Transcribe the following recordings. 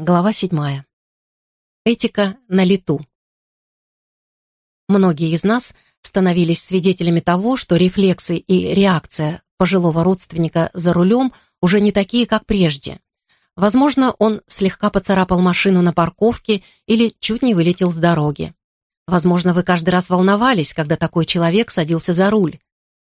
Глава седьмая. Этика на лету. Многие из нас становились свидетелями того, что рефлексы и реакция пожилого родственника за рулем уже не такие, как прежде. Возможно, он слегка поцарапал машину на парковке или чуть не вылетел с дороги. Возможно, вы каждый раз волновались, когда такой человек садился за руль.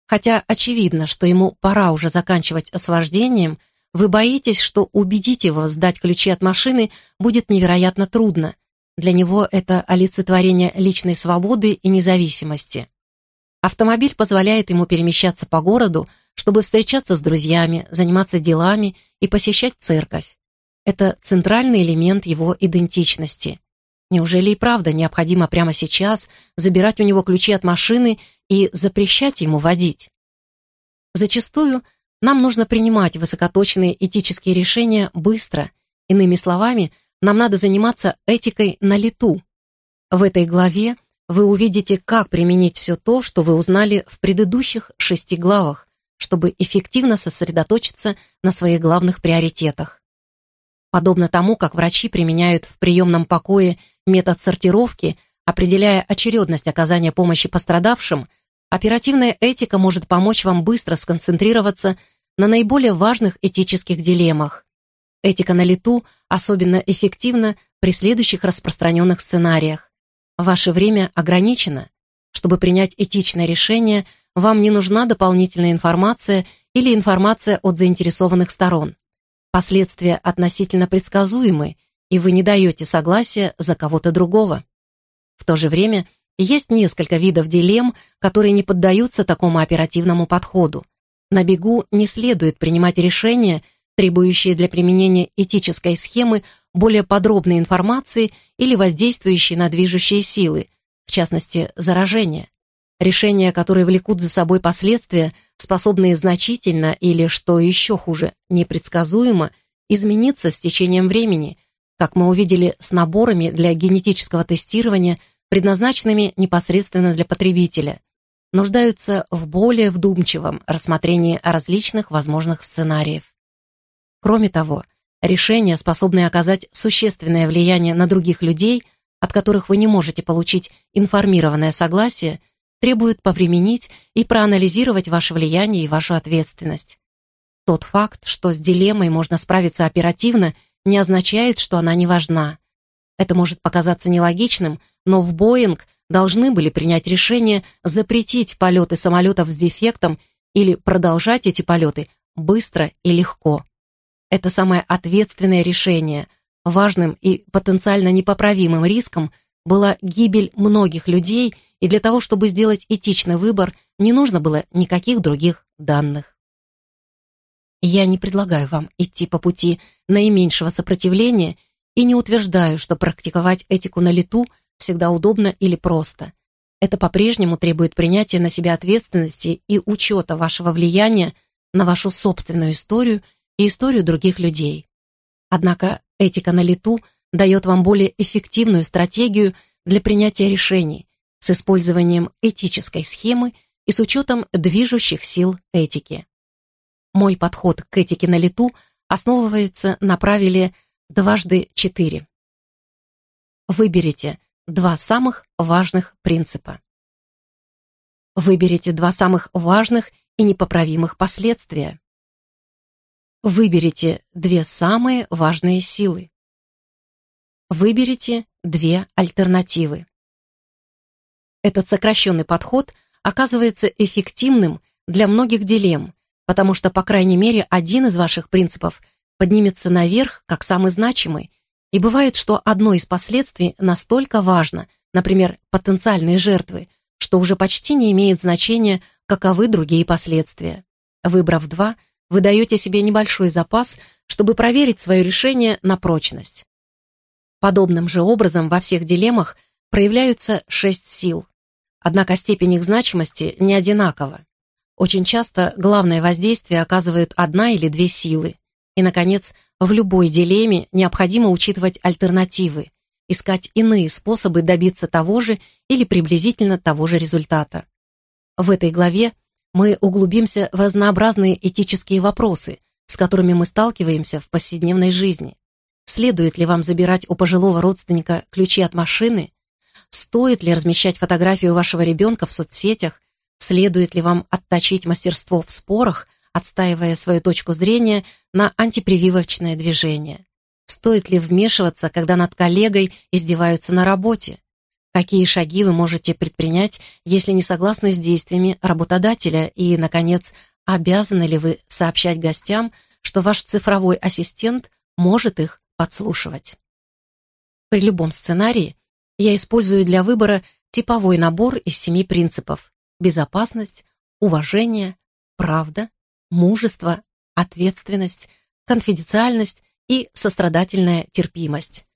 Хотя очевидно, что ему пора уже заканчивать освобождением. вождением – вы боитесь, что убедить его сдать ключи от машины будет невероятно трудно. Для него это олицетворение личной свободы и независимости. Автомобиль позволяет ему перемещаться по городу, чтобы встречаться с друзьями, заниматься делами и посещать церковь. Это центральный элемент его идентичности. Неужели и правда необходимо прямо сейчас забирать у него ключи от машины и запрещать ему водить? Зачастую нам нужно принимать высокоточные этические решения быстро. Иными словами, нам надо заниматься этикой на лету. В этой главе вы увидите, как применить все то, что вы узнали в предыдущих шести главах, чтобы эффективно сосредоточиться на своих главных приоритетах. Подобно тому, как врачи применяют в приемном покое метод сортировки, определяя очередность оказания помощи пострадавшим, оперативная этика может помочь вам быстро сконцентрироваться на наиболее важных этических дилеммах. Этика на лету особенно эффективна при следующих распространенных сценариях. Ваше время ограничено. Чтобы принять этичное решение, вам не нужна дополнительная информация или информация от заинтересованных сторон. Последствия относительно предсказуемы, и вы не даете согласия за кого-то другого. В то же время есть несколько видов дилемм, которые не поддаются такому оперативному подходу. На бегу не следует принимать решения, требующие для применения этической схемы более подробной информации или воздействующие на движущие силы, в частности, заражения. Решения, которые влекут за собой последствия, способные значительно или, что еще хуже, непредсказуемо, измениться с течением времени, как мы увидели с наборами для генетического тестирования, предназначенными непосредственно для потребителя – нуждаются в более вдумчивом рассмотрении различных возможных сценариев. Кроме того, решения, способные оказать существенное влияние на других людей, от которых вы не можете получить информированное согласие, требуют поприменить и проанализировать ваше влияние и вашу ответственность. Тот факт, что с дилеммой можно справиться оперативно, не означает, что она не важна. Это может показаться нелогичным, но в Боинг должны были принять решение запретить полеты самолетов с дефектом или продолжать эти полеты быстро и легко. Это самое ответственное решение. Важным и потенциально непоправимым риском была гибель многих людей, и для того, чтобы сделать этичный выбор, не нужно было никаких других данных. Я не предлагаю вам идти по пути наименьшего сопротивления и не утверждаю, что практиковать этику на лету – всегда удобно или просто. Это по-прежнему требует принятия на себя ответственности и учета вашего влияния на вашу собственную историю и историю других людей. Однако этика на лету дает вам более эффективную стратегию для принятия решений с использованием этической схемы и с учетом движущих сил этики. Мой подход к этике на лету основывается на правиле «дважды четыре». Выберите два самых важных принципа. Выберите два самых важных и непоправимых последствия. Выберите две самые важные силы. Выберите две альтернативы. Этот сокращенный подход оказывается эффективным для многих дилемм, потому что, по крайней мере, один из ваших принципов поднимется наверх как самый значимый, и бывает, что одно из последствий настолько важно, например, потенциальные жертвы, что уже почти не имеет значения, каковы другие последствия. Выбрав два, вы даете себе небольшой запас, чтобы проверить свое решение на прочность. Подобным же образом во всех дилеммах проявляются шесть сил. Однако степень их значимости не одинакова. Очень часто главное воздействие оказывают одна или две силы. И, наконец, в любой дилемме необходимо учитывать альтернативы, искать иные способы добиться того же или приблизительно того же результата. В этой главе мы углубимся в разнообразные этические вопросы, с которыми мы сталкиваемся в повседневной жизни. Следует ли вам забирать у пожилого родственника ключи от машины? Стоит ли размещать фотографию вашего ребенка в соцсетях? Следует ли вам отточить мастерство в спорах, отстаивая свою точку зрения на антипрививочное движение. Стоит ли вмешиваться, когда над коллегой издеваются на работе? Какие шаги вы можете предпринять, если не согласны с действиями работодателя? И, наконец, обязаны ли вы сообщать гостям, что ваш цифровой ассистент может их подслушивать? При любом сценарии я использую для выбора типовой набор из семи принципов – безопасность, уважение, правда, мужество, ответственность, конфиденциальность и сострадательная терпимость.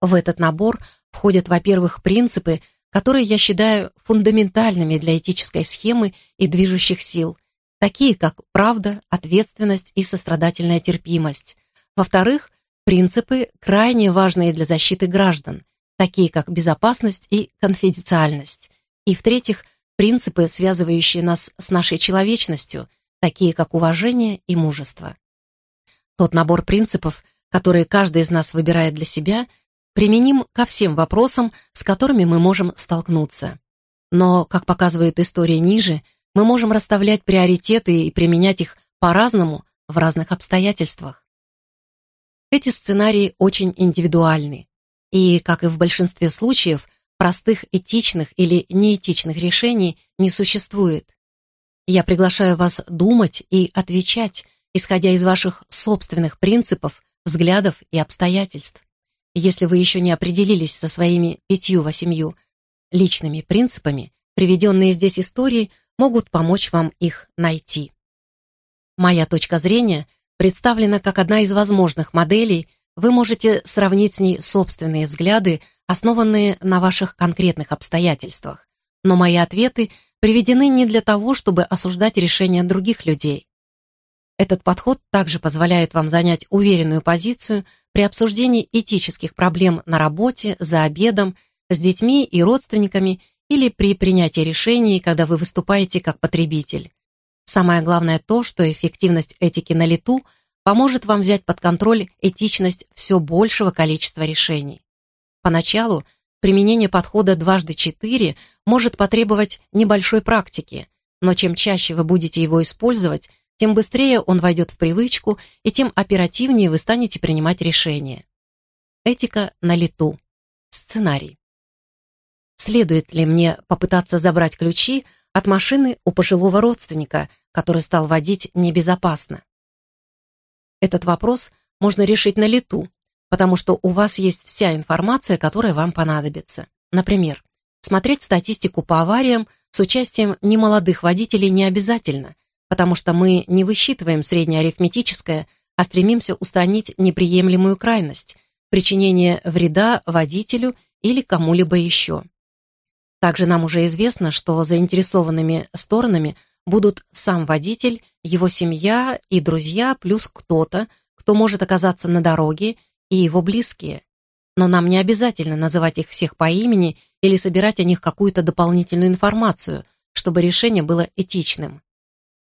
В этот набор входят, во-первых, принципы, которые я считаю фундаментальными для этической схемы и движущих сил, такие как правда, ответственность и сострадательная терпимость. Во-вторых, принципы, крайне важные для защиты граждан, такие как безопасность и конфиденциальность. И, в-третьих, принципы, связывающие нас с нашей человечностью, такие как уважение и мужество. Тот набор принципов, которые каждый из нас выбирает для себя, применим ко всем вопросам, с которыми мы можем столкнуться. Но, как показывает история ниже, мы можем расставлять приоритеты и применять их по-разному в разных обстоятельствах. Эти сценарии очень индивидуальны, и, как и в большинстве случаев, простых этичных или неэтичных решений не существует. Я приглашаю вас думать и отвечать, исходя из ваших собственных принципов, взглядов и обстоятельств. Если вы еще не определились со своими пятью-восемью личными принципами, приведенные здесь истории могут помочь вам их найти. Моя точка зрения представлена как одна из возможных моделей, вы можете сравнить с ней собственные взгляды, основанные на ваших конкретных обстоятельствах. Но мои ответы приведены не для того, чтобы осуждать решения других людей. Этот подход также позволяет вам занять уверенную позицию при обсуждении этических проблем на работе, за обедом, с детьми и родственниками или при принятии решений, когда вы выступаете как потребитель. Самое главное то, что эффективность этики на лету поможет вам взять под контроль этичность все большего количества решений. Поначалу Применение подхода дважды четыре может потребовать небольшой практики, но чем чаще вы будете его использовать, тем быстрее он войдет в привычку и тем оперативнее вы станете принимать решения. Этика на лету. Сценарий. Следует ли мне попытаться забрать ключи от машины у пожилого родственника, который стал водить небезопасно? Этот вопрос можно решить на лету, потому что у вас есть вся информация, которая вам понадобится. Например, смотреть статистику по авариям с участием немолодых водителей не обязательно, потому что мы не высчитываем среднеарифметическое, а стремимся устранить неприемлемую крайность – причинение вреда водителю или кому-либо еще. Также нам уже известно, что заинтересованными сторонами будут сам водитель, его семья и друзья, плюс кто-то, кто может оказаться на дороге и его близкие, но нам не обязательно называть их всех по имени или собирать о них какую-то дополнительную информацию, чтобы решение было этичным.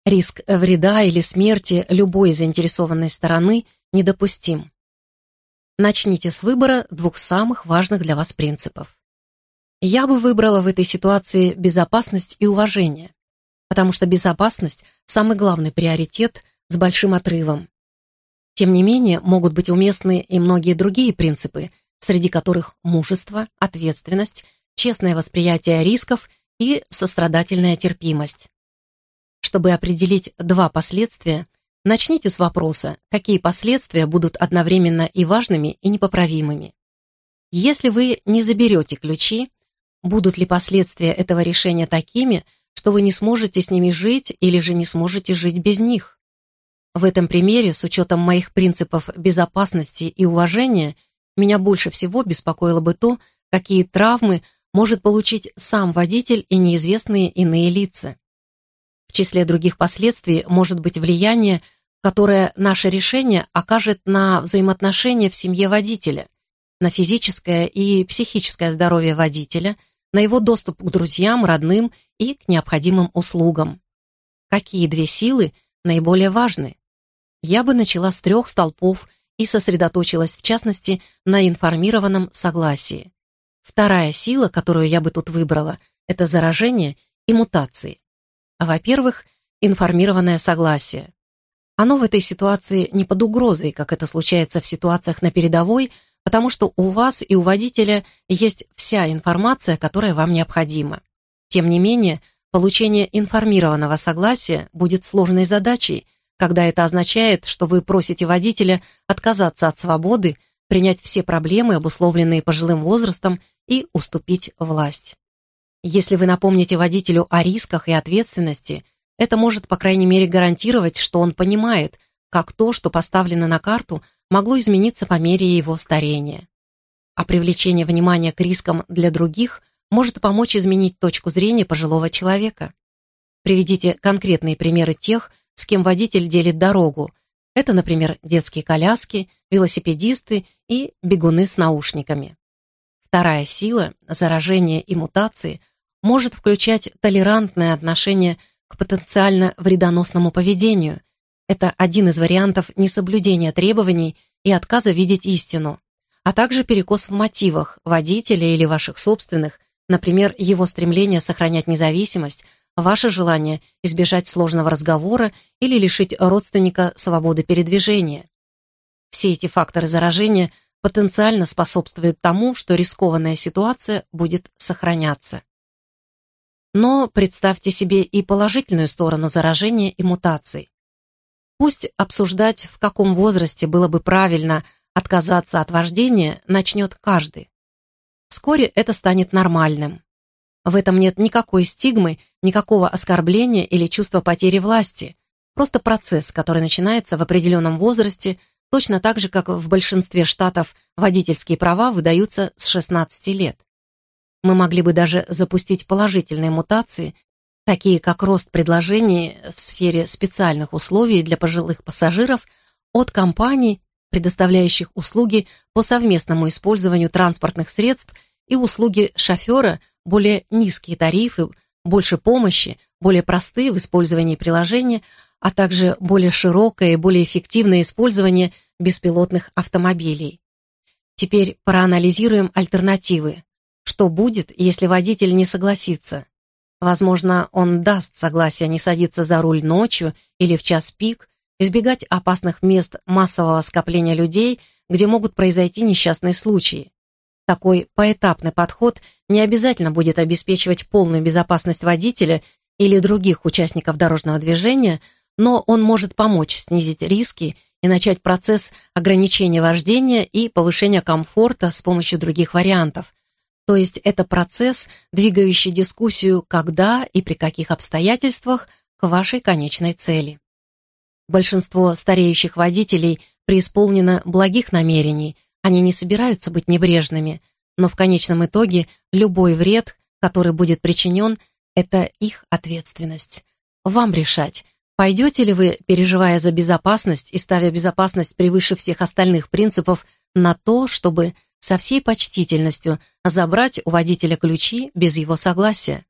Риск вреда или смерти любой заинтересованной стороны недопустим. Начните с выбора двух самых важных для вас принципов. Я бы выбрала в этой ситуации безопасность и уважение, потому что безопасность – самый главный приоритет с большим отрывом. Тем не менее, могут быть уместны и многие другие принципы, среди которых мужество, ответственность, честное восприятие рисков и сострадательная терпимость. Чтобы определить два последствия, начните с вопроса, какие последствия будут одновременно и важными, и непоправимыми. Если вы не заберете ключи, будут ли последствия этого решения такими, что вы не сможете с ними жить или же не сможете жить без них? В этом примере, с учетом моих принципов безопасности и уважения, меня больше всего беспокоило бы то, какие травмы может получить сам водитель и неизвестные иные лица. В числе других последствий может быть влияние, которое наше решение окажет на взаимоотношения в семье водителя, на физическое и психическое здоровье водителя, на его доступ к друзьям, родным и к необходимым услугам. Какие две силы наиболее важны? я бы начала с трех столпов и сосредоточилась, в частности, на информированном согласии. Вторая сила, которую я бы тут выбрала, это заражение и мутации. Во-первых, информированное согласие. Оно в этой ситуации не под угрозой, как это случается в ситуациях на передовой, потому что у вас и у водителя есть вся информация, которая вам необходима. Тем не менее, получение информированного согласия будет сложной задачей, когда это означает, что вы просите водителя отказаться от свободы, принять все проблемы, обусловленные пожилым возрастом, и уступить власть. Если вы напомните водителю о рисках и ответственности, это может, по крайней мере, гарантировать, что он понимает, как то, что поставлено на карту, могло измениться по мере его старения. А привлечение внимания к рискам для других может помочь изменить точку зрения пожилого человека. Приведите конкретные примеры тех, с кем водитель делит дорогу. Это, например, детские коляски, велосипедисты и бегуны с наушниками. Вторая сила, заражение и мутации, может включать толерантное отношение к потенциально вредоносному поведению. Это один из вариантов несоблюдения требований и отказа видеть истину, а также перекос в мотивах водителя или ваших собственных, например, его стремление сохранять независимость, Ваше желание избежать сложного разговора или лишить родственника свободы передвижения. Все эти факторы заражения потенциально способствуют тому, что рискованная ситуация будет сохраняться. Но представьте себе и положительную сторону заражения и мутаций. Пусть обсуждать, в каком возрасте было бы правильно отказаться от вождения, начнет каждый. Вскоре это станет нормальным. В этом нет никакой стигмы Никакого оскорбления или чувства потери власти, просто процесс, который начинается в определенном возрасте, точно так же, как в большинстве штатов водительские права выдаются с 16 лет. Мы могли бы даже запустить положительные мутации, такие как рост предложений в сфере специальных условий для пожилых пассажиров от компаний, предоставляющих услуги по совместному использованию транспортных средств и услуги шофера, более низкие тарифы, больше помощи, более простые в использовании приложения, а также более широкое и более эффективное использование беспилотных автомобилей. Теперь проанализируем альтернативы. Что будет, если водитель не согласится? Возможно, он даст согласие не садиться за руль ночью или в час пик, избегать опасных мест массового скопления людей, где могут произойти несчастные случаи. Такой поэтапный подход не обязательно будет обеспечивать полную безопасность водителя или других участников дорожного движения, но он может помочь снизить риски и начать процесс ограничения вождения и повышения комфорта с помощью других вариантов. То есть это процесс, двигающий дискуссию, когда и при каких обстоятельствах к вашей конечной цели. Большинство стареющих водителей преисполнено благих намерений, они не собираются быть небрежными – но в конечном итоге любой вред, который будет причинен, это их ответственность. Вам решать, пойдете ли вы, переживая за безопасность и ставя безопасность превыше всех остальных принципов, на то, чтобы со всей почтительностью забрать у водителя ключи без его согласия.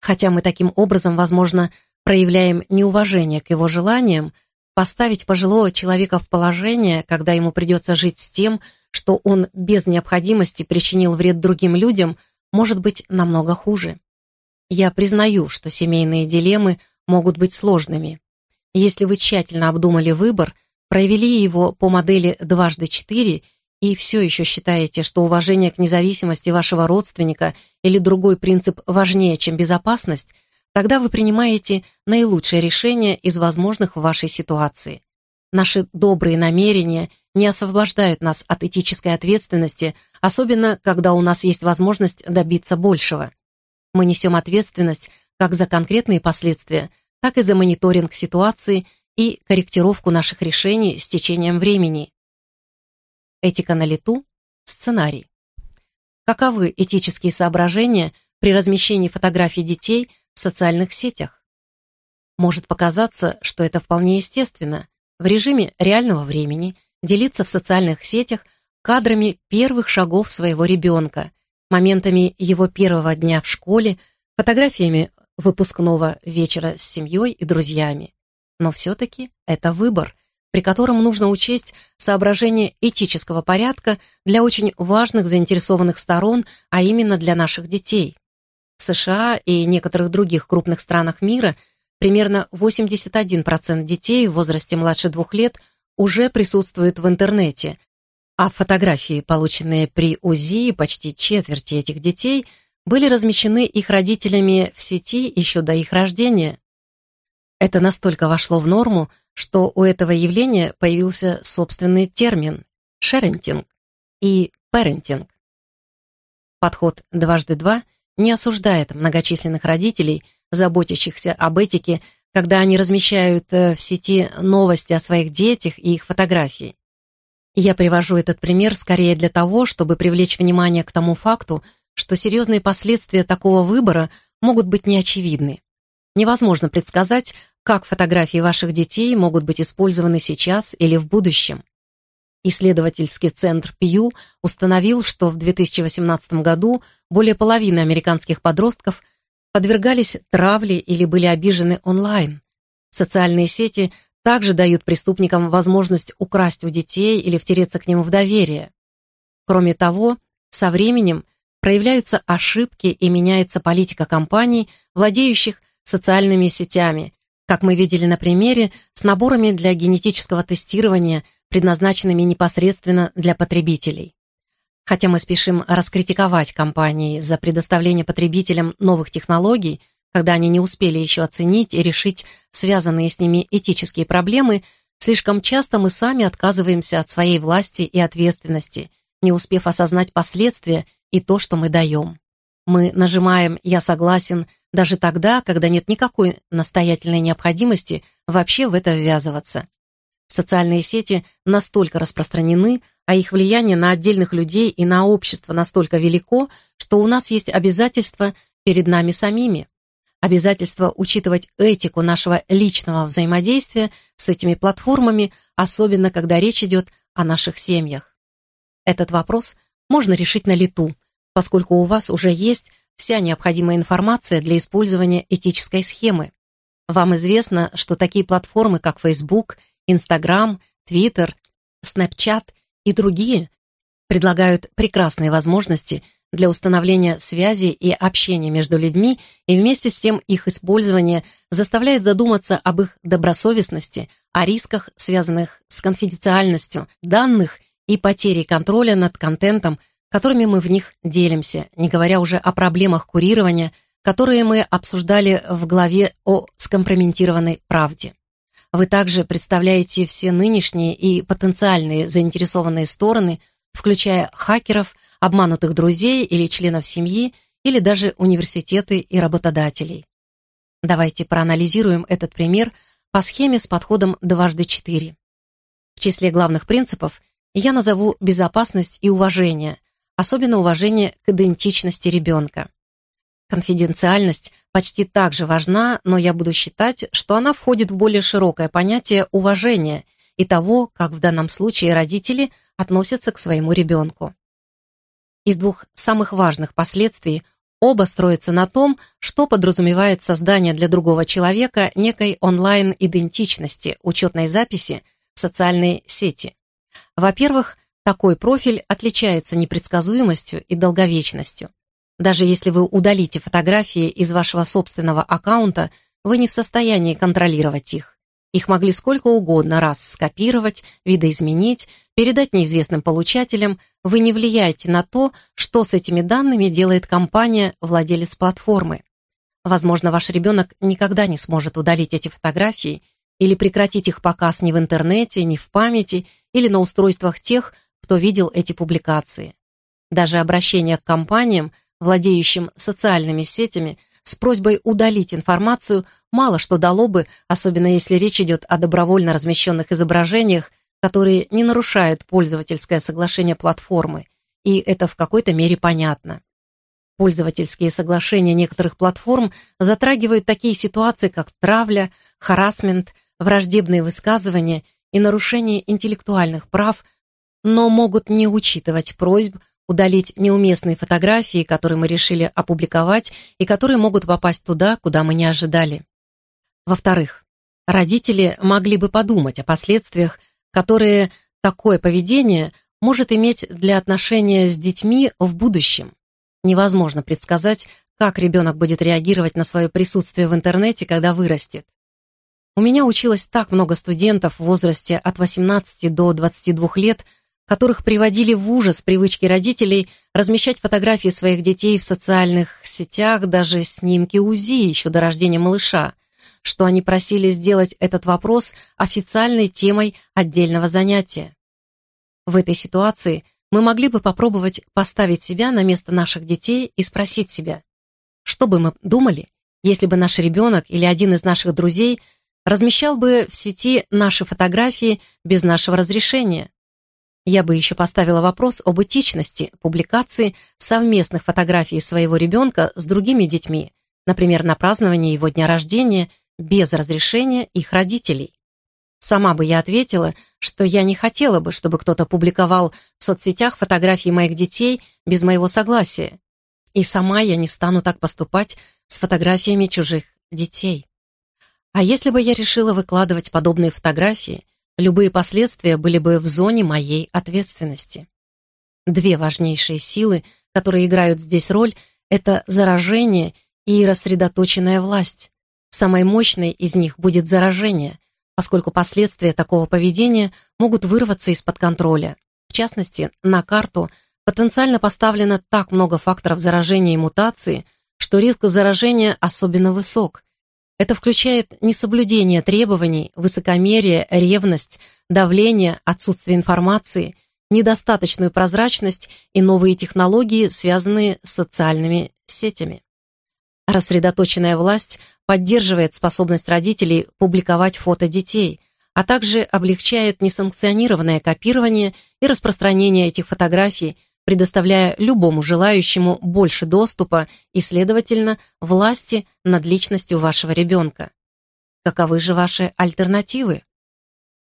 Хотя мы таким образом, возможно, проявляем неуважение к его желаниям, поставить пожилого человека в положение, когда ему придется жить с тем, что он без необходимости причинил вред другим людям, может быть намного хуже. Я признаю, что семейные дилеммы могут быть сложными. Если вы тщательно обдумали выбор, провели его по модели «дважды четыре» и все еще считаете, что уважение к независимости вашего родственника или другой принцип важнее, чем безопасность, Тогда вы принимаете наилучшее решение из возможных в вашей ситуации. Наши добрые намерения не освобождают нас от этической ответственности, особенно когда у нас есть возможность добиться большего. Мы несем ответственность как за конкретные последствия, так и за мониторинг ситуации и корректировку наших решений с течением времени. Этика на лету – сценарий. Каковы этические соображения при размещении фотографий детей – в социальных сетях. Может показаться, что это вполне естественно в режиме реального времени делиться в социальных сетях кадрами первых шагов своего ребенка, моментами его первого дня в школе, фотографиями выпускного вечера с семьей и друзьями. Но все-таки это выбор, при котором нужно учесть соображения этического порядка для очень важных заинтересованных сторон, а именно для наших детей в США и некоторых других крупных странах мира примерно 81% детей в возрасте младше двух лет уже присутствуют в интернете, а фотографии, полученные при УЗИ почти четверти этих детей, были размещены их родителями в сети еще до их рождения. Это настолько вошло в норму, что у этого явления появился собственный термин – шерентинг и пэрентинг. Подход «дважды два» – не осуждает многочисленных родителей, заботящихся об этике, когда они размещают э, в сети новости о своих детях и их фотографии. Я привожу этот пример скорее для того, чтобы привлечь внимание к тому факту, что серьезные последствия такого выбора могут быть неочевидны. Невозможно предсказать, как фотографии ваших детей могут быть использованы сейчас или в будущем. Исследовательский центр Pew установил, что в 2018 году более половины американских подростков подвергались травле или были обижены онлайн. Социальные сети также дают преступникам возможность украсть у детей или втереться к ним в доверие. Кроме того, со временем проявляются ошибки и меняется политика компаний, владеющих социальными сетями, как мы видели на примере с наборами для генетического тестирования – предназначенными непосредственно для потребителей. Хотя мы спешим раскритиковать компании за предоставление потребителям новых технологий, когда они не успели еще оценить и решить связанные с ними этические проблемы, слишком часто мы сами отказываемся от своей власти и ответственности, не успев осознать последствия и то, что мы даем. Мы нажимаем «я согласен» даже тогда, когда нет никакой настоятельной необходимости вообще в это ввязываться. Социальные сети настолько распространены, а их влияние на отдельных людей и на общество настолько велико, что у нас есть обязательства перед нами самими. Обязательство учитывать этику нашего личного взаимодействия с этими платформами, особенно когда речь идет о наших семьях. Этот вопрос можно решить на лету, поскольку у вас уже есть вся необходимая информация для использования этической схемы. Вам известно, что такие платформы, как Facebook – Инстаграм, Твиттер, Снэпчат и другие предлагают прекрасные возможности для установления связи и общения между людьми, и вместе с тем их использование заставляет задуматься об их добросовестности, о рисках, связанных с конфиденциальностью данных и потерей контроля над контентом, которыми мы в них делимся, не говоря уже о проблемах курирования, которые мы обсуждали в главе о скомпрометированной правде. Вы также представляете все нынешние и потенциальные заинтересованные стороны, включая хакеров, обманутых друзей или членов семьи, или даже университеты и работодателей. Давайте проанализируем этот пример по схеме с подходом дважды четыре. В числе главных принципов я назову безопасность и уважение, особенно уважение к идентичности ребенка. Конфиденциальность почти так же важна, но я буду считать, что она входит в более широкое понятие уважения и того, как в данном случае родители относятся к своему ребенку. Из двух самых важных последствий оба строятся на том, что подразумевает создание для другого человека некой онлайн-идентичности учетной записи в социальной сети. Во-первых, такой профиль отличается непредсказуемостью и долговечностью – даже если вы удалите фотографии из вашего собственного аккаунта, вы не в состоянии контролировать их. Их могли сколько угодно раз скопировать, видоизменить, передать неизвестным получателям. Вы не влияете на то, что с этими данными делает компания, владелец платформы. Возможно, ваш ребенок никогда не сможет удалить эти фотографии или прекратить их показ ни в интернете, ни в памяти, или на устройствах тех, кто видел эти публикации. Даже обращение к компаниям владеющим социальными сетями, с просьбой удалить информацию, мало что дало бы, особенно если речь идет о добровольно размещенных изображениях, которые не нарушают пользовательское соглашение платформы, и это в какой-то мере понятно. Пользовательские соглашения некоторых платформ затрагивают такие ситуации, как травля, харасмент, враждебные высказывания и нарушение интеллектуальных прав, но могут не учитывать просьб удалить неуместные фотографии, которые мы решили опубликовать и которые могут попасть туда, куда мы не ожидали. Во-вторых, родители могли бы подумать о последствиях, которые такое поведение может иметь для отношения с детьми в будущем. Невозможно предсказать, как ребенок будет реагировать на свое присутствие в интернете, когда вырастет. У меня училось так много студентов в возрасте от 18 до 22 лет – которых приводили в ужас привычки родителей размещать фотографии своих детей в социальных сетях, даже снимки УЗИ еще до рождения малыша, что они просили сделать этот вопрос официальной темой отдельного занятия. В этой ситуации мы могли бы попробовать поставить себя на место наших детей и спросить себя, что бы мы думали, если бы наш ребенок или один из наших друзей размещал бы в сети наши фотографии без нашего разрешения, я бы еще поставила вопрос об этичности публикации совместных фотографий своего ребенка с другими детьми, например, на празднование его дня рождения без разрешения их родителей. Сама бы я ответила, что я не хотела бы, чтобы кто-то публиковал в соцсетях фотографии моих детей без моего согласия. И сама я не стану так поступать с фотографиями чужих детей. А если бы я решила выкладывать подобные фотографии, любые последствия были бы в зоне моей ответственности. Две важнейшие силы, которые играют здесь роль, это заражение и рассредоточенная власть. Самой мощной из них будет заражение, поскольку последствия такого поведения могут вырваться из-под контроля. В частности, на карту потенциально поставлено так много факторов заражения и мутации, что риск заражения особенно высок, это включает несоблюдение требований, высокомерие, ревность, давление, отсутствие информации, недостаточную прозрачность и новые технологии, связанные с социальными сетями. Рассредоточенная власть поддерживает способность родителей публиковать фото детей, а также облегчает несанкционированное копирование и распространение этих фотографий – предоставляя любому желающему больше доступа и, следовательно, власти над личностью вашего ребенка. Каковы же ваши альтернативы?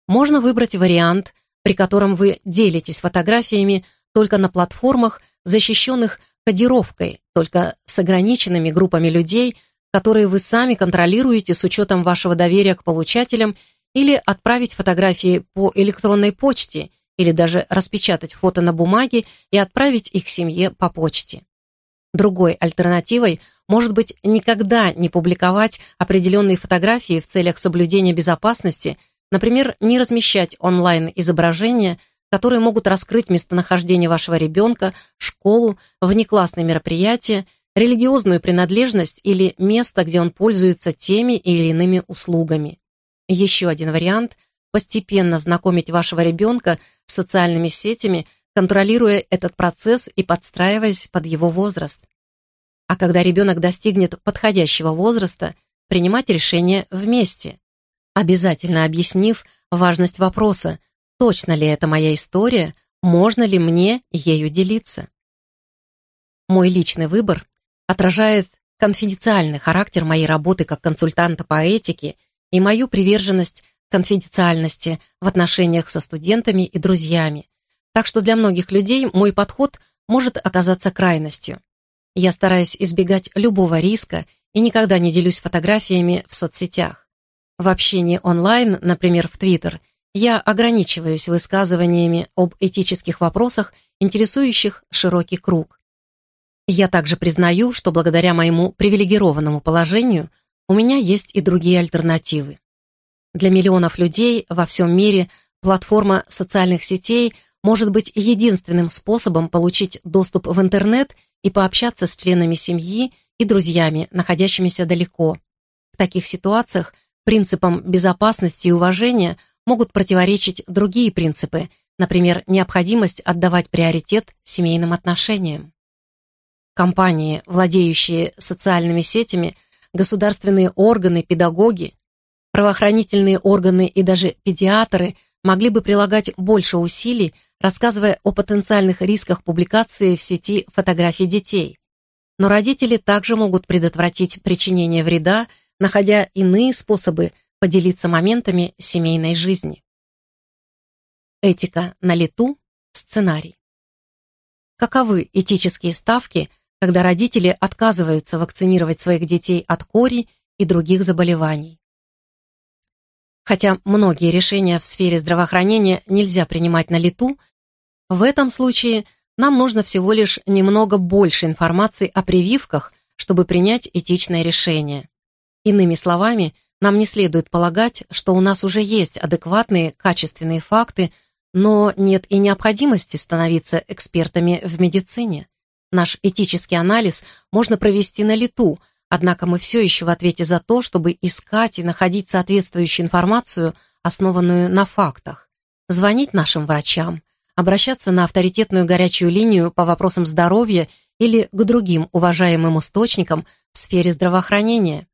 Можно выбрать вариант, при котором вы делитесь фотографиями только на платформах, защищенных кодировкой, только с ограниченными группами людей, которые вы сами контролируете с учетом вашего доверия к получателям или отправить фотографии по электронной почте или даже распечатать фото на бумаге и отправить их семье по почте. Другой альтернативой может быть никогда не публиковать определенные фотографии в целях соблюдения безопасности, например, не размещать онлайн изображения, которые могут раскрыть местонахождение вашего ребенка, школу, внеклассные мероприятия, религиозную принадлежность или место, где он пользуется теми или иными услугами. Еще один вариант – постепенно знакомить вашего ребенка социальными сетями, контролируя этот процесс и подстраиваясь под его возраст. А когда ребенок достигнет подходящего возраста, принимать решение вместе, обязательно объяснив важность вопроса, точно ли это моя история, можно ли мне ею делиться. Мой личный выбор отражает конфиденциальный характер моей работы как консультанта по этике и мою приверженность конфиденциальности в отношениях со студентами и друзьями. Так что для многих людей мой подход может оказаться крайностью. Я стараюсь избегать любого риска и никогда не делюсь фотографиями в соцсетях. В общении онлайн, например, в Твиттер, я ограничиваюсь высказываниями об этических вопросах, интересующих широкий круг. Я также признаю, что благодаря моему привилегированному положению у меня есть и другие альтернативы. Для миллионов людей во всем мире платформа социальных сетей может быть единственным способом получить доступ в интернет и пообщаться с членами семьи и друзьями, находящимися далеко. В таких ситуациях принципам безопасности и уважения могут противоречить другие принципы, например, необходимость отдавать приоритет семейным отношениям. Компании, владеющие социальными сетями, государственные органы, педагоги Правоохранительные органы и даже педиатры могли бы прилагать больше усилий, рассказывая о потенциальных рисках публикации в сети фотографий детей. Но родители также могут предотвратить причинение вреда, находя иные способы поделиться моментами семейной жизни. Этика на лету. Сценарий. Каковы этические ставки, когда родители отказываются вакцинировать своих детей от кори и других заболеваний? Хотя многие решения в сфере здравоохранения нельзя принимать на лету, в этом случае нам нужно всего лишь немного больше информации о прививках, чтобы принять этичное решение. Иными словами, нам не следует полагать, что у нас уже есть адекватные, качественные факты, но нет и необходимости становиться экспертами в медицине. Наш этический анализ можно провести на лету – Однако мы все еще в ответе за то, чтобы искать и находить соответствующую информацию, основанную на фактах, звонить нашим врачам, обращаться на авторитетную горячую линию по вопросам здоровья или к другим уважаемым источникам в сфере здравоохранения.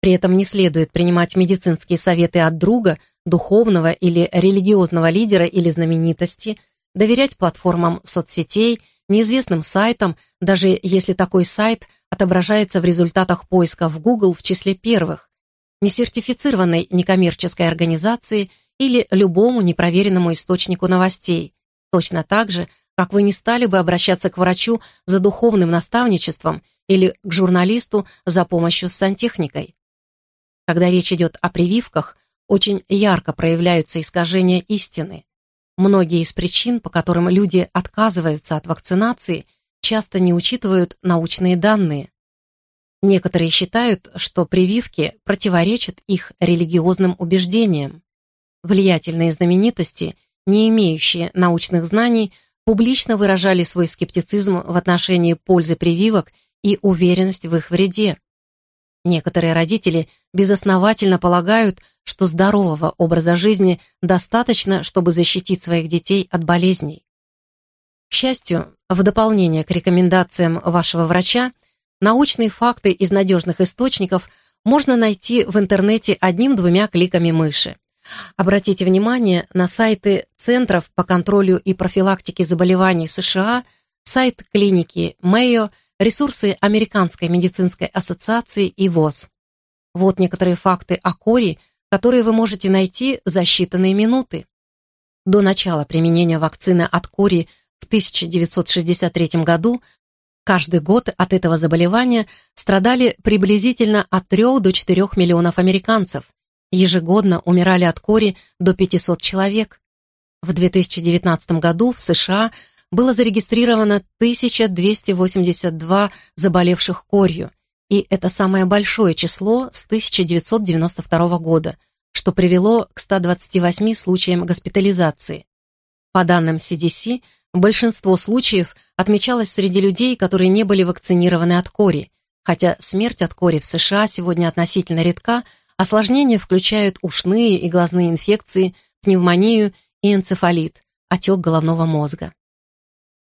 При этом не следует принимать медицинские советы от друга, духовного или религиозного лидера или знаменитости, доверять платформам соцсетей – неизвестным сайтам, даже если такой сайт отображается в результатах поиска в Google в числе первых, несертифицированной некоммерческой организации или любому непроверенному источнику новостей, точно так же, как вы не стали бы обращаться к врачу за духовным наставничеством или к журналисту за помощью с сантехникой. Когда речь идет о прививках, очень ярко проявляются искажения истины. Многие из причин, по которым люди отказываются от вакцинации, часто не учитывают научные данные. Некоторые считают, что прививки противоречат их религиозным убеждениям. Влиятельные знаменитости, не имеющие научных знаний, публично выражали свой скептицизм в отношении пользы прививок и уверенность в их вреде. Некоторые родители безосновательно полагают, что здорового образа жизни достаточно, чтобы защитить своих детей от болезней. К счастью, в дополнение к рекомендациям вашего врача, научные факты из надежных источников можно найти в интернете одним-двумя кликами мыши. Обратите внимание на сайты Центров по контролю и профилактике заболеваний США, сайт клиники Мэйо – Ресурсы американской медицинской ассоциации и ВОЗ. Вот некоторые факты о коре, которые вы можете найти за считанные минуты. До начала применения вакцины от кори в 1963 году каждый год от этого заболевания страдали приблизительно от 3 до 4 миллионов американцев. Ежегодно умирали от кори до 500 человек. В 2019 году в США – было зарегистрировано 1282 заболевших корью, и это самое большое число с 1992 года, что привело к 128 случаям госпитализации. По данным CDC, большинство случаев отмечалось среди людей, которые не были вакцинированы от кори, хотя смерть от кори в США сегодня относительно редка, осложнения включают ушные и глазные инфекции, пневмонию и энцефалит, отек головного мозга.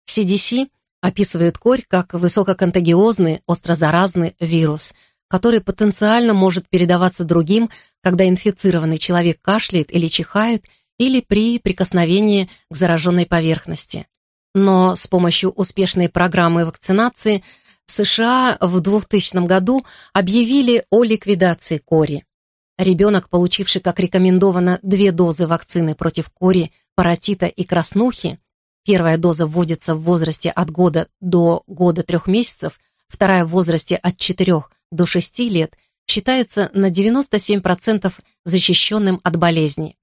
CDC описывает корь как высококонтагиозный, острозаразный вирус, который потенциально может передаваться другим, когда инфицированный человек кашляет или чихает, или при прикосновении к зараженной поверхности. Но с помощью успешной программы вакцинации США в 2000 году объявили о ликвидации кори. Ребенок, получивший, как рекомендовано, две дозы вакцины против кори, паротита и краснухи, Первая доза вводится в возрасте от года до года трех месяцев, вторая в возрасте от 4 до 6 лет считается на 97% защищенным от болезни.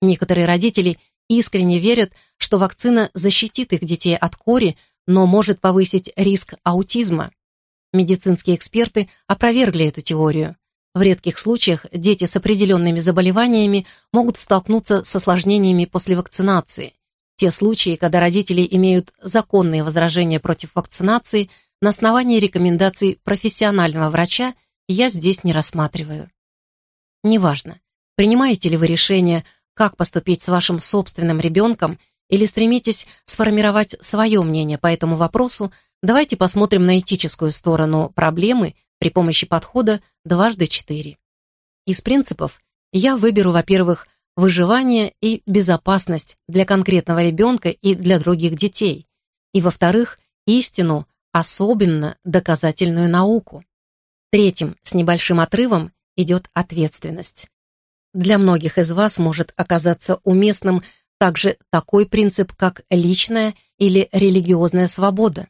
Некоторые родители искренне верят, что вакцина защитит их детей от кори, но может повысить риск аутизма. Медицинские эксперты опровергли эту теорию. В редких случаях дети с определенными заболеваниями могут столкнуться с осложнениями после вакцинации. Те случаи, когда родители имеют законные возражения против вакцинации на основании рекомендаций профессионального врача, я здесь не рассматриваю. Неважно, принимаете ли вы решение, как поступить с вашим собственным ребенком или стремитесь сформировать свое мнение по этому вопросу, давайте посмотрим на этическую сторону проблемы при помощи подхода дважды четыре. Из принципов я выберу, во-первых, выживание и безопасность для конкретного ребенка и для других детей, и, во-вторых, истину, особенно доказательную науку. Третьим, с небольшим отрывом, идет ответственность. Для многих из вас может оказаться уместным также такой принцип, как личная или религиозная свобода.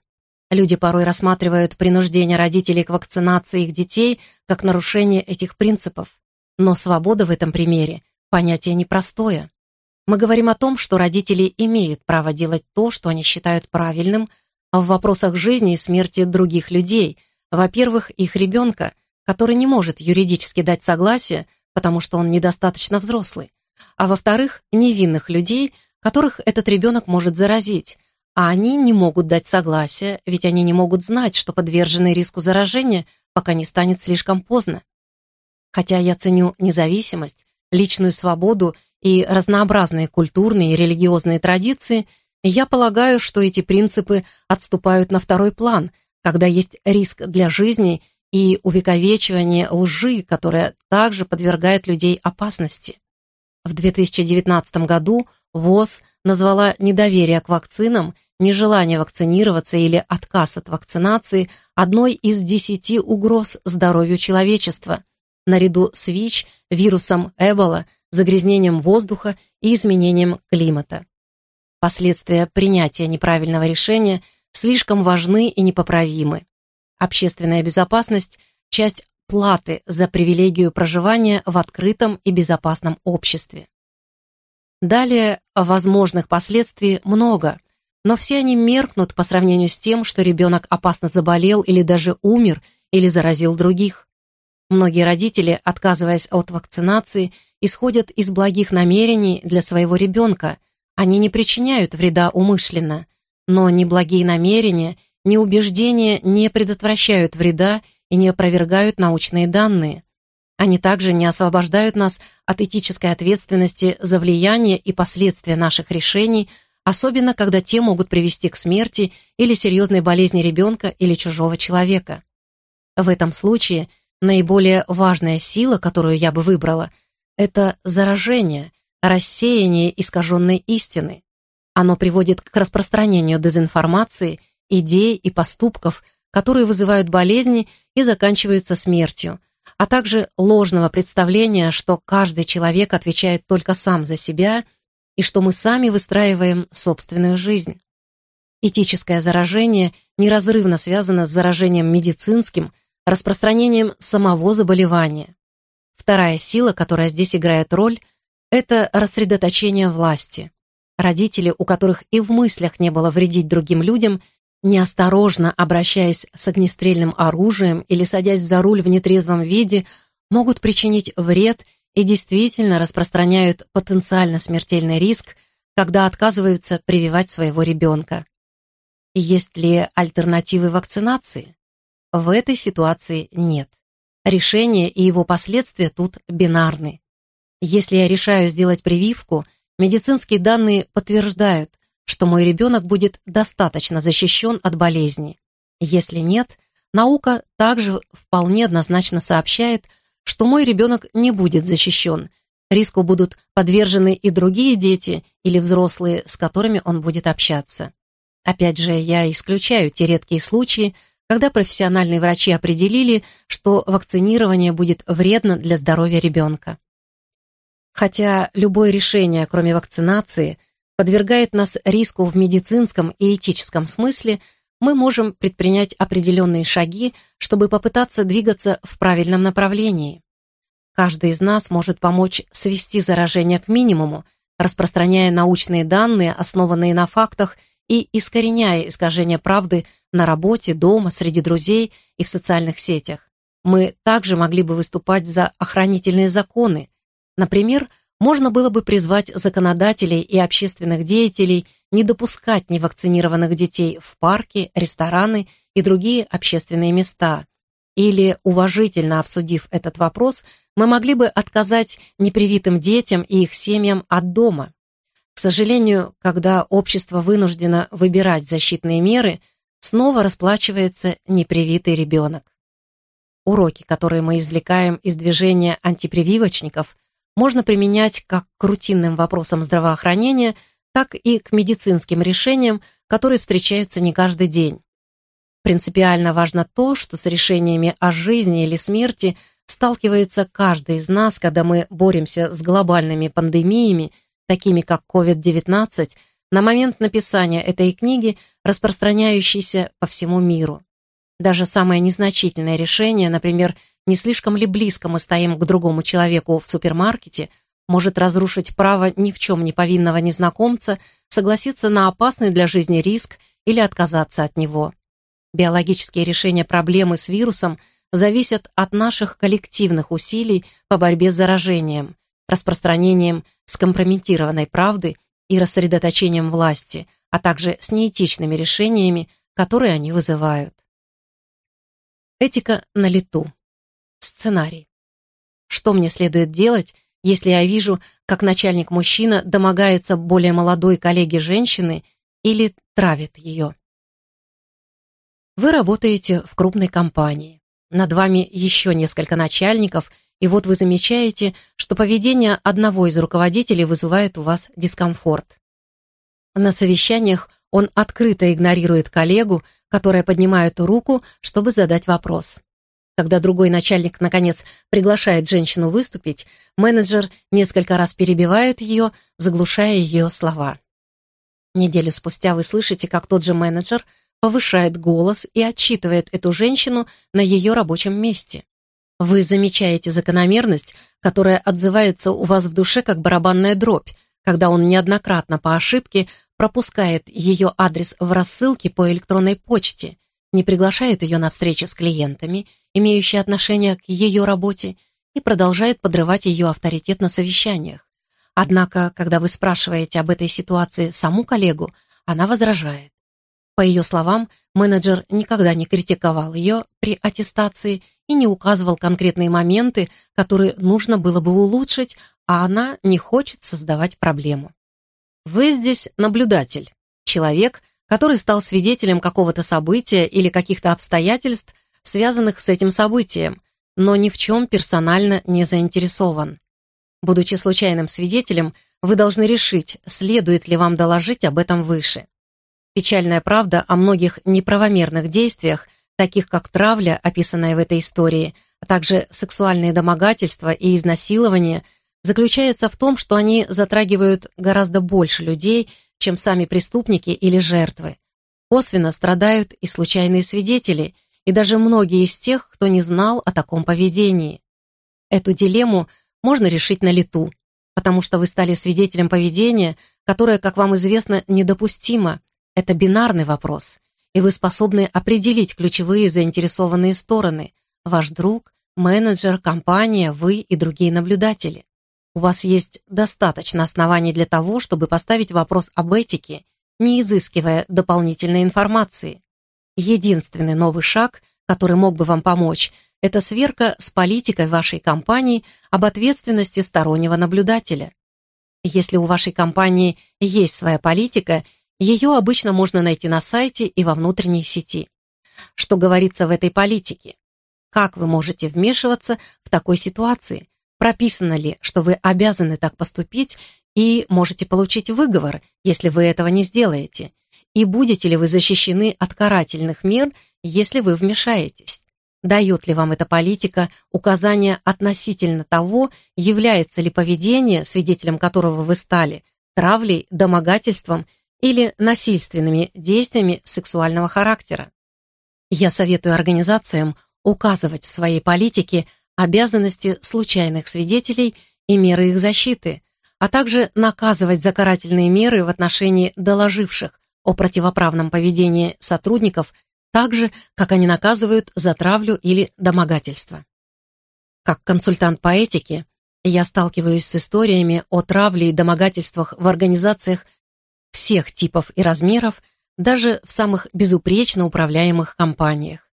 Люди порой рассматривают принуждение родителей к вакцинации их детей как нарушение этих принципов. Но свобода в этом примере понятие непростое. Мы говорим о том, что родители имеют право делать то, что они считают правильным в вопросах жизни и смерти других людей, во-первых, их ребенка, который не может юридически дать согласие, потому что он недостаточно взрослый, а во-вторых, невинных людей, которых этот ребенок может заразить, а они не могут дать согласие, ведь они не могут знать, что подвержены риску заражения, пока не станет слишком поздно. Хотя я ценю независимость, личную свободу и разнообразные культурные и религиозные традиции, я полагаю, что эти принципы отступают на второй план, когда есть риск для жизни и увековечивание лжи, которая также подвергает людей опасности. В 2019 году ВОЗ назвала недоверие к вакцинам, нежелание вакцинироваться или отказ от вакцинации одной из десяти угроз здоровью человечества – наряду с ВИЧ, вирусом Эбола, загрязнением воздуха и изменением климата. Последствия принятия неправильного решения слишком важны и непоправимы. Общественная безопасность – часть платы за привилегию проживания в открытом и безопасном обществе. Далее возможных последствий много, но все они меркнут по сравнению с тем, что ребенок опасно заболел или даже умер, или заразил других. Многие родители, отказываясь от вакцинации, исходят из благих намерений для своего ребенка. Они не причиняют вреда умышленно. Но ни благие намерения, ни убеждения не предотвращают вреда и не опровергают научные данные. Они также не освобождают нас от этической ответственности за влияние и последствия наших решений, особенно когда те могут привести к смерти или серьезной болезни ребенка или чужого человека. В этом случае Наиболее важная сила, которую я бы выбрала, это заражение, рассеяние искаженной истины. Оно приводит к распространению дезинформации, идей и поступков, которые вызывают болезни и заканчиваются смертью, а также ложного представления, что каждый человек отвечает только сам за себя и что мы сами выстраиваем собственную жизнь. Этическое заражение неразрывно связано с заражением медицинским – распространением самого заболевания. Вторая сила, которая здесь играет роль, это рассредоточение власти. Родители, у которых и в мыслях не было вредить другим людям, неосторожно обращаясь с огнестрельным оружием или садясь за руль в нетрезвом виде, могут причинить вред и действительно распространяют потенциально смертельный риск, когда отказываются прививать своего ребенка. Есть ли альтернативы вакцинации? в этой ситуации нет. Решение и его последствия тут бинарны. Если я решаю сделать прививку, медицинские данные подтверждают, что мой ребенок будет достаточно защищен от болезни. Если нет, наука также вполне однозначно сообщает, что мой ребенок не будет защищен. Риску будут подвержены и другие дети или взрослые, с которыми он будет общаться. Опять же, я исключаю те редкие случаи, когда профессиональные врачи определили, что вакцинирование будет вредно для здоровья ребенка. Хотя любое решение, кроме вакцинации, подвергает нас риску в медицинском и этическом смысле, мы можем предпринять определенные шаги, чтобы попытаться двигаться в правильном направлении. Каждый из нас может помочь свести заражение к минимуму, распространяя научные данные, основанные на фактах и искореняя искажения правды на работе, дома, среди друзей и в социальных сетях. Мы также могли бы выступать за охранительные законы. Например, можно было бы призвать законодателей и общественных деятелей не допускать невакцинированных детей в парки, рестораны и другие общественные места. Или, уважительно обсудив этот вопрос, мы могли бы отказать непривитым детям и их семьям от дома. К сожалению, когда общество вынуждено выбирать защитные меры, снова расплачивается непривитый ребенок. Уроки, которые мы извлекаем из движения антипрививочников, можно применять как к рутинным вопросам здравоохранения, так и к медицинским решениям, которые встречаются не каждый день. Принципиально важно то, что с решениями о жизни или смерти сталкивается каждый из нас, когда мы боремся с глобальными пандемиями – такими как COVID-19, на момент написания этой книги, распространяющейся по всему миру. Даже самое незначительное решение, например, не слишком ли близко мы стоим к другому человеку в супермаркете, может разрушить право ни в чем не повинного незнакомца согласиться на опасный для жизни риск или отказаться от него. Биологические решения проблемы с вирусом зависят от наших коллективных усилий по борьбе с заражением – распространением скомпрометированной правды и рассредоточением власти, а также с неэтичными решениями, которые они вызывают. Этика на лету. Сценарий. Что мне следует делать, если я вижу, как начальник-мужчина домогается более молодой коллеге женщины или травит ее? Вы работаете в крупной компании. Над вами еще несколько начальников – и вот вы замечаете, что поведение одного из руководителей вызывает у вас дискомфорт. На совещаниях он открыто игнорирует коллегу, которая поднимает руку, чтобы задать вопрос. Когда другой начальник, наконец, приглашает женщину выступить, менеджер несколько раз перебивает ее, заглушая ее слова. Неделю спустя вы слышите, как тот же менеджер повышает голос и отчитывает эту женщину на ее рабочем месте. Вы замечаете закономерность, которая отзывается у вас в душе как барабанная дробь, когда он неоднократно по ошибке пропускает ее адрес в рассылке по электронной почте, не приглашает ее на встречи с клиентами, имеющие отношение к ее работе, и продолжает подрывать ее авторитет на совещаниях. Однако, когда вы спрашиваете об этой ситуации саму коллегу, она возражает. По ее словам, менеджер никогда не критиковал ее при аттестации и не указывал конкретные моменты, которые нужно было бы улучшить, а она не хочет создавать проблему. Вы здесь наблюдатель, человек, который стал свидетелем какого-то события или каких-то обстоятельств, связанных с этим событием, но ни в чем персонально не заинтересован. Будучи случайным свидетелем, вы должны решить, следует ли вам доложить об этом выше. Печальная правда о многих неправомерных действиях, таких как травля, описанная в этой истории, а также сексуальные домогательства и изнасилования, заключается в том, что они затрагивают гораздо больше людей, чем сами преступники или жертвы. Косвенно страдают и случайные свидетели, и даже многие из тех, кто не знал о таком поведении. Эту дилемму можно решить на лету, потому что вы стали свидетелем поведения, которое, как вам известно, недопустимо, это бинарный вопрос, и вы способны определить ключевые заинтересованные стороны – ваш друг, менеджер, компания, вы и другие наблюдатели. У вас есть достаточно оснований для того, чтобы поставить вопрос об этике, не изыскивая дополнительной информации. Единственный новый шаг, который мог бы вам помочь – это сверка с политикой вашей компании об ответственности стороннего наблюдателя. Если у вашей компании есть своя политика – ее обычно можно найти на сайте и во внутренней сети. Что говорится в этой политике? Как вы можете вмешиваться в такой ситуации? Прописано ли, что вы обязаны так поступить и можете получить выговор, если вы этого не сделаете? И будете ли вы защищены от карательных мер, если вы вмешаетесь? Дает ли вам эта политика указания относительно того, является ли поведение, свидетелем которого вы стали, травлей, домогательством – или насильственными действиями сексуального характера. Я советую организациям указывать в своей политике обязанности случайных свидетелей и меры их защиты, а также наказывать за карательные меры в отношении доложивших о противоправном поведении сотрудников так же, как они наказывают за травлю или домогательство. Как консультант по этике, я сталкиваюсь с историями о травле и домогательствах в организациях всех типов и размеров, даже в самых безупречно управляемых компаниях.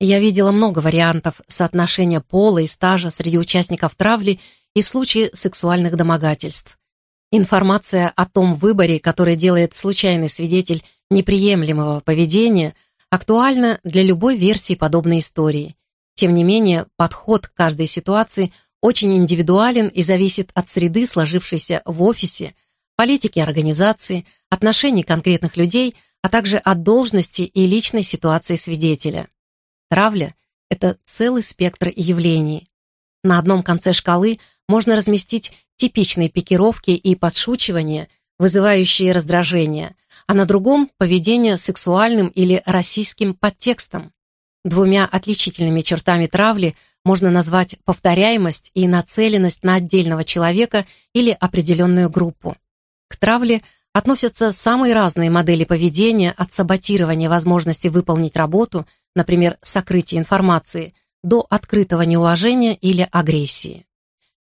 Я видела много вариантов соотношения пола и стажа среди участников травли и в случае сексуальных домогательств. Информация о том выборе, который делает случайный свидетель неприемлемого поведения, актуальна для любой версии подобной истории. Тем не менее, подход к каждой ситуации очень индивидуален и зависит от среды, сложившейся в офисе, политики, организации, отношений конкретных людей, а также от должности и личной ситуации свидетеля. Травля – это целый спектр явлений. На одном конце шкалы можно разместить типичные пикировки и подшучивания, вызывающие раздражение, а на другом – поведение сексуальным или российским подтекстом. Двумя отличительными чертами травли можно назвать повторяемость и нацеленность на отдельного человека или определенную группу. К травле относятся самые разные модели поведения от саботирования возможности выполнить работу, например, сокрытие информации, до открытого неуважения или агрессии.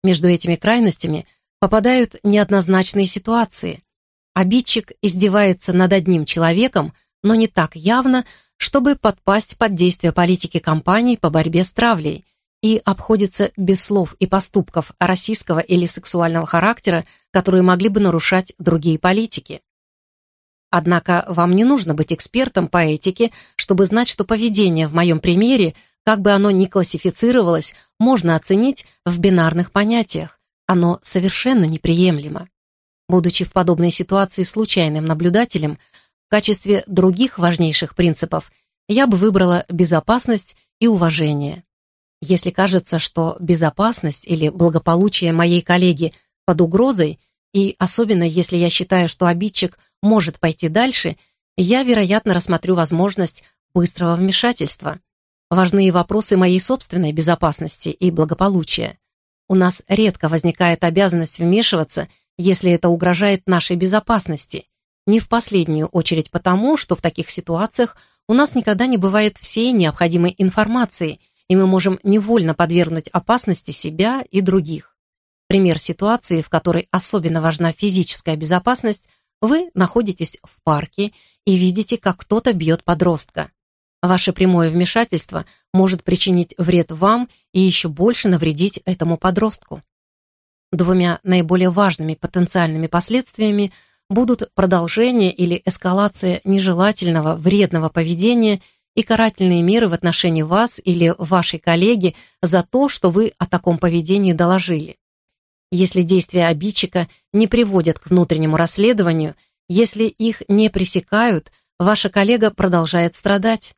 Между этими крайностями попадают неоднозначные ситуации. Обидчик издевается над одним человеком, но не так явно, чтобы подпасть под действие политики компаний по борьбе с травлей – и обходится без слов и поступков российского или сексуального характера, которые могли бы нарушать другие политики. Однако вам не нужно быть экспертом по этике, чтобы знать, что поведение в моем примере, как бы оно ни классифицировалось, можно оценить в бинарных понятиях. Оно совершенно неприемлемо. Будучи в подобной ситуации случайным наблюдателем, в качестве других важнейших принципов я бы выбрала безопасность и уважение. Если кажется, что безопасность или благополучие моей коллеги под угрозой, и особенно если я считаю, что обидчик может пойти дальше, я, вероятно, рассмотрю возможность быстрого вмешательства. Важны и вопросы моей собственной безопасности и благополучия. У нас редко возникает обязанность вмешиваться, если это угрожает нашей безопасности – не в последнюю очередь потому, что в таких ситуациях у нас никогда не бывает всей необходимой информации, и мы можем невольно подвергнуть опасности себя и других. Пример ситуации, в которой особенно важна физическая безопасность, вы находитесь в парке и видите, как кто-то бьет подростка. Ваше прямое вмешательство может причинить вред вам и еще больше навредить этому подростку. Двумя наиболее важными потенциальными последствиями будут продолжение или эскалация нежелательного вредного поведения – и карательные меры в отношении вас или вашей коллеги за то, что вы о таком поведении доложили. Если действия обидчика не приводят к внутреннему расследованию, если их не пресекают, ваша коллега продолжает страдать.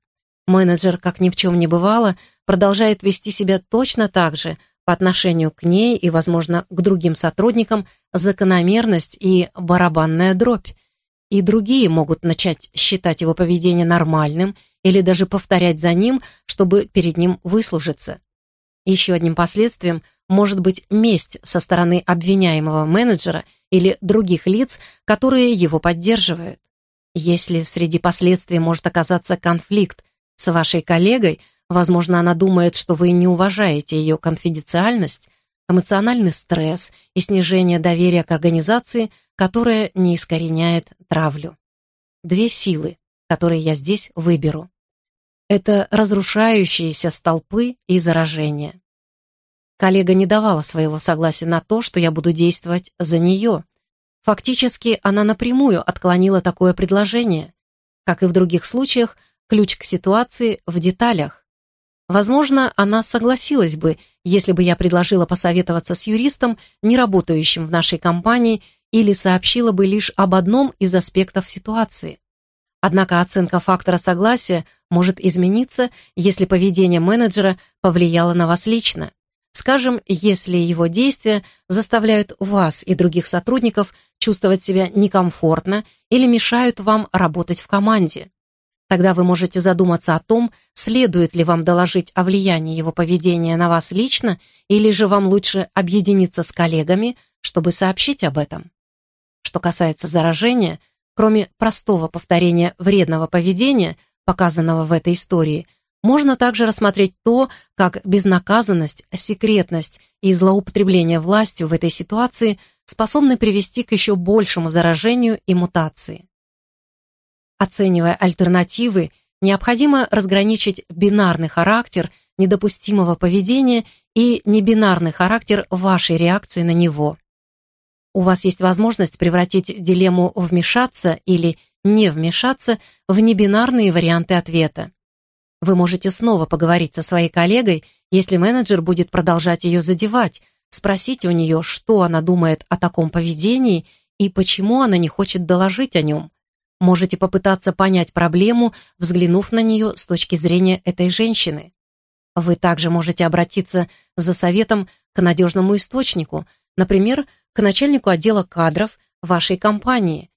Менеджер, как ни в чем не бывало, продолжает вести себя точно так же по отношению к ней и, возможно, к другим сотрудникам закономерность и барабанная дробь и другие могут начать считать его поведение нормальным или даже повторять за ним, чтобы перед ним выслужиться. Еще одним последствием может быть месть со стороны обвиняемого менеджера или других лиц, которые его поддерживают. Если среди последствий может оказаться конфликт с вашей коллегой, возможно, она думает, что вы не уважаете ее конфиденциальность, эмоциональный стресс и снижение доверия к организации, которая не искореняет травлю. Две силы, которые я здесь выберу. Это разрушающиеся столпы и заражение. Коллега не давала своего согласия на то, что я буду действовать за нее. Фактически она напрямую отклонила такое предложение. Как и в других случаях, ключ к ситуации в деталях. Возможно, она согласилась бы, если бы я предложила посоветоваться с юристом, не работающим в нашей компании, или сообщила бы лишь об одном из аспектов ситуации. Однако оценка фактора согласия может измениться, если поведение менеджера повлияло на вас лично. Скажем, если его действия заставляют вас и других сотрудников чувствовать себя некомфортно или мешают вам работать в команде. Тогда вы можете задуматься о том, следует ли вам доложить о влиянии его поведения на вас лично, или же вам лучше объединиться с коллегами, чтобы сообщить об этом. Что касается заражения, кроме простого повторения вредного поведения, показанного в этой истории, можно также рассмотреть то, как безнаказанность, секретность и злоупотребление властью в этой ситуации способны привести к еще большему заражению и мутации. Оценивая альтернативы, необходимо разграничить бинарный характер недопустимого поведения и небинарный характер вашей реакции на него. У вас есть возможность превратить дилемму «вмешаться» или «не вмешаться» в небинарные варианты ответа. Вы можете снова поговорить со своей коллегой, если менеджер будет продолжать ее задевать, спросить у нее, что она думает о таком поведении и почему она не хочет доложить о нем. Можете попытаться понять проблему, взглянув на нее с точки зрения этой женщины. Вы также можете обратиться за советом к надежному источнику, например, к начальнику отдела кадров вашей компании,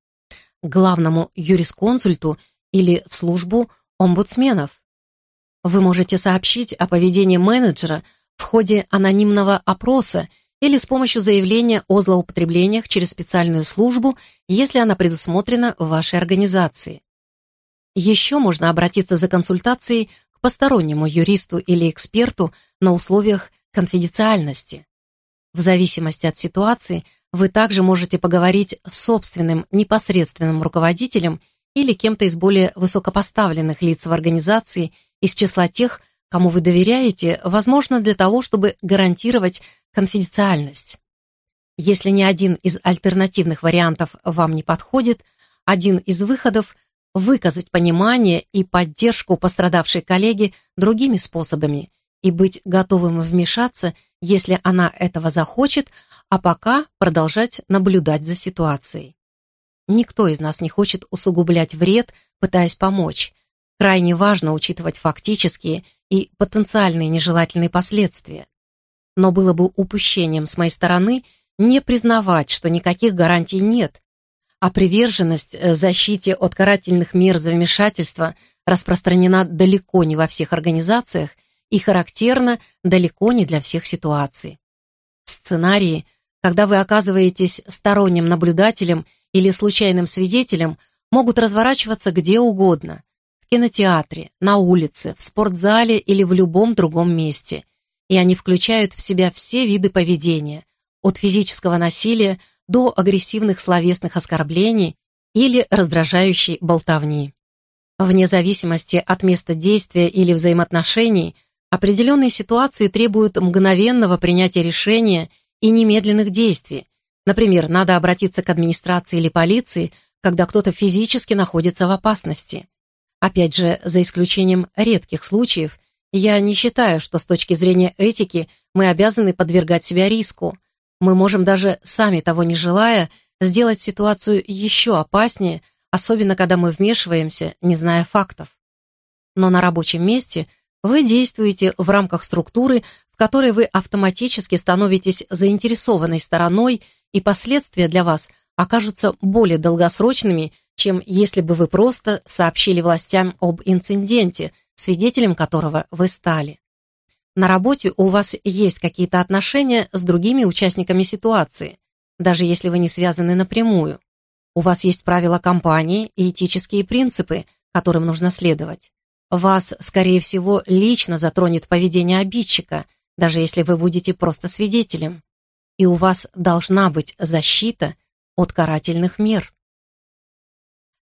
главному юрисконсульту или в службу омбудсменов. Вы можете сообщить о поведении менеджера в ходе анонимного опроса – или с помощью заявления о злоупотреблениях через специальную службу, если она предусмотрена в вашей организации. Еще можно обратиться за консультацией к постороннему юристу или эксперту на условиях конфиденциальности. В зависимости от ситуации вы также можете поговорить с собственным непосредственным руководителем или кем-то из более высокопоставленных лиц в организации из числа тех, кому вы доверяете, возможно, для того, чтобы гарантировать конфиденциальность. Если ни один из альтернативных вариантов вам не подходит, один из выходов – выказать понимание и поддержку пострадавшей коллеги другими способами и быть готовым вмешаться, если она этого захочет, а пока продолжать наблюдать за ситуацией. Никто из нас не хочет усугублять вред, пытаясь помочь. Крайне важно учитывать фактические и потенциальные нежелательные последствия. Но было бы упущением с моей стороны не признавать, что никаких гарантий нет, а приверженность э, защите от карательных мер за вмешательство распространена далеко не во всех организациях и характерна далеко не для всех ситуаций. Сценарии, когда вы оказываетесь сторонним наблюдателем или случайным свидетелем, могут разворачиваться где угодно, кинотеатре, на улице, в спортзале или в любом другом месте, и они включают в себя все виды поведения, от физического насилия до агрессивных словесных оскорблений или раздражающей болтовни. Вне зависимости от места действия или взаимоотношений, определенные ситуации требуют мгновенного принятия решения и немедленных действий. Например, надо обратиться к администрации или полиции, когда кто-то физически находится в опасности. Опять же, за исключением редких случаев, я не считаю, что с точки зрения этики мы обязаны подвергать себя риску. Мы можем даже, сами того не желая, сделать ситуацию еще опаснее, особенно когда мы вмешиваемся, не зная фактов. Но на рабочем месте вы действуете в рамках структуры, в которой вы автоматически становитесь заинтересованной стороной, и последствия для вас окажутся более долгосрочными, чем если бы вы просто сообщили властям об инциденте, свидетелем которого вы стали. На работе у вас есть какие-то отношения с другими участниками ситуации, даже если вы не связаны напрямую. У вас есть правила компании и этические принципы, которым нужно следовать. Вас, скорее всего, лично затронет поведение обидчика, даже если вы будете просто свидетелем. И у вас должна быть защита от карательных мер.